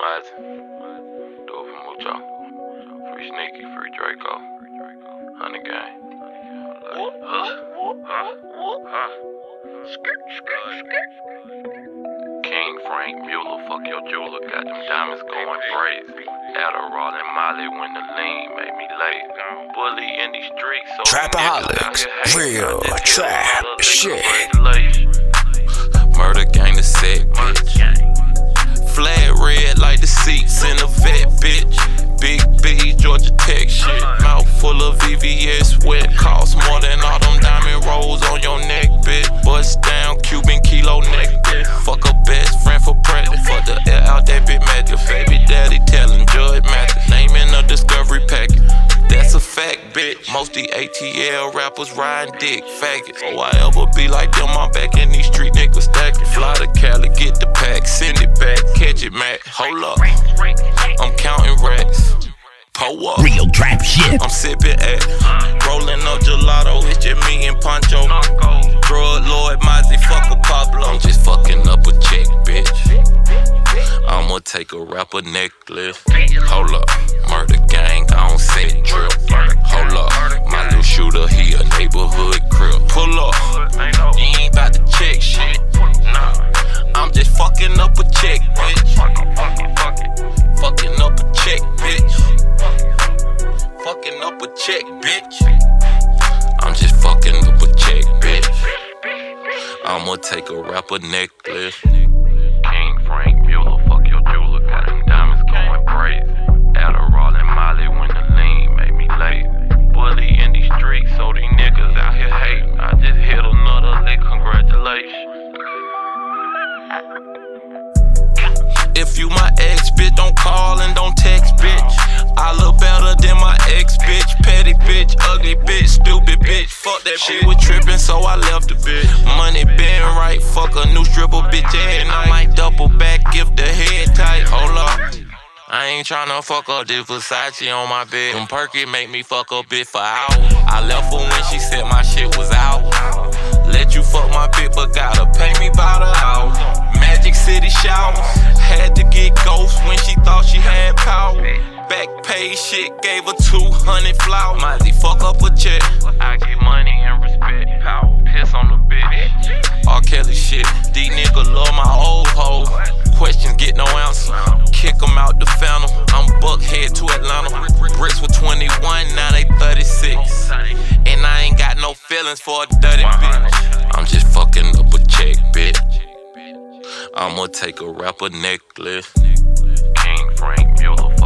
Mozzie. Do it for Mucho. Free Sneaky, free Draco. Honey Gang. King Franck Muller, fuck your jeweler, got them diamonds going crazy. Adderall and Molly when the lean made me late. Bully in these streets, so Trapaholics, real trap shit. Murder gang the set, bitch. Flag red like the seats in a vet, bitch. Big B, Georgia Tech shit. Mouth full of VVS wet. Most the ATL rappers riding dick, faggots. Oh, I ever be like them, I'm back in these street niggas stacking. Fly to Cali, get the pack, send it back, catch it, Mac. Hold up, I'm counting racks. Pull up. Real trap shit. I'm sipping at Rolling up gelato, it's just me and Pancho Drug Lord Mozzie, fuck a Pablo I'm just fucking up a check, bitch I'ma take a rapper necklace Hold up, murder gang, I don't set drip a check, bitch. I'm just fucking up a check, bitch. I'ma take a rapper necklace. King Franck Muller, fuck your jeweler, got them diamonds going crazy. Adderall and Molly when the lean made me lazy. Bully in these streets, so these niggas out here hating. I just hit another lick, congratulations. If you my ex, bitch, don't call and don't text, bitch. I look bitch, ugly bitch, stupid bitch. Fuck that bitch. was tripping, so I left the bitch. Money been right, fuck a new stripper bitch. And I might double back if the head tight. Hold up. I ain't tryna fuck up this Versace on my bed. Them perky make me fuck up bit for hours. I left her when she said my shit was out. Let you fuck my bitch, but gotta pay me by the hour. Magic City showers. Had to get ghost when she thought she had power. Back pay shit, gave her 200 flowers. Mozzie, fuck up a check. I get money and respect. Power, piss on the bitch. R. Kelly shit. These niggas love my old hoe. Questions get no answer. Kick them out the fountain. I'm Buckhead to Atlanta. Bricks were 21, now they 36. And I ain't got no feelings for a dirty bitch. I'm just fucking up a check, bitch. I'ma take a rapper necklace. King Franck Muller.